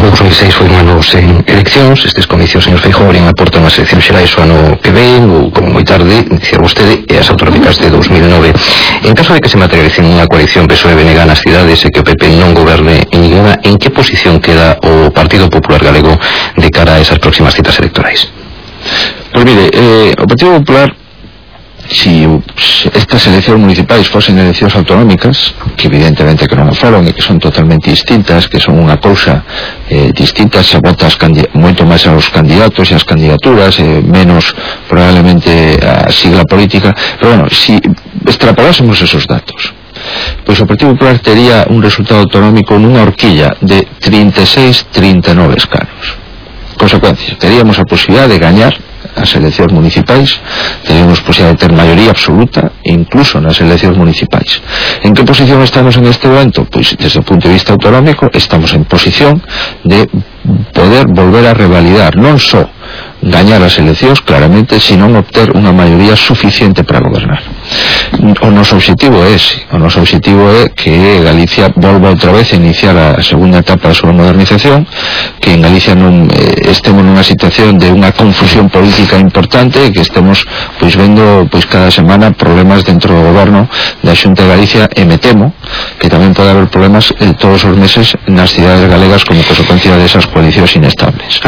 2006 foi un ano sen eleccións, estes comicios, señor Feijó, abren a porta nas eleccións xerais o ano que ven, ou como moi tarde, dicía vostede, e as autonómicas de 2009. En caso de que se materialicen unha coalición PSOE-BNG nas cidades e que o PP non goberne en ninguna, en que posición queda o Partido Popular Galego de cara a esas próximas citas electorais? Pois mire, eh, o Partido Popular si estas eleccións municipais fosen eleccións autonómicas que evidentemente que non o foron e que son totalmente distintas que son unha cousa eh, distinta se vota moito máis aos candidatos e as candidaturas eh, menos probablemente a sigla política. Pero bueno, si extrapolásemos esos datos pois o Partido Popular tería un resultado autonómico nunha horquilla de 36-39 escanos. Consecuencia, teríamos a posibilidad de gañar as eleccións municipais teríamos posibilidad de ter maioría absoluta incluso nas eleccións municipais en que posición estamos en este momento? pois desde o punto de vista autonómico estamos en posición de poder volver a revalidar non só gañar as eleccións claramente sino obter unha maioría suficiente para gobernar O noso obxectivo é ese, o noso obxectivo é que Galicia volva outra vez a iniciar a segunda etapa da súa modernización, que en Galicia non eh, estemos nunha situación de unha confusión política importante, que estemos pois vendo pois cada semana problemas dentro do goberno da Xunta de Galicia e me temo que tamén pode haber problemas eh, todos os meses nas cidades galegas como consecuencia desas coalicións inestables.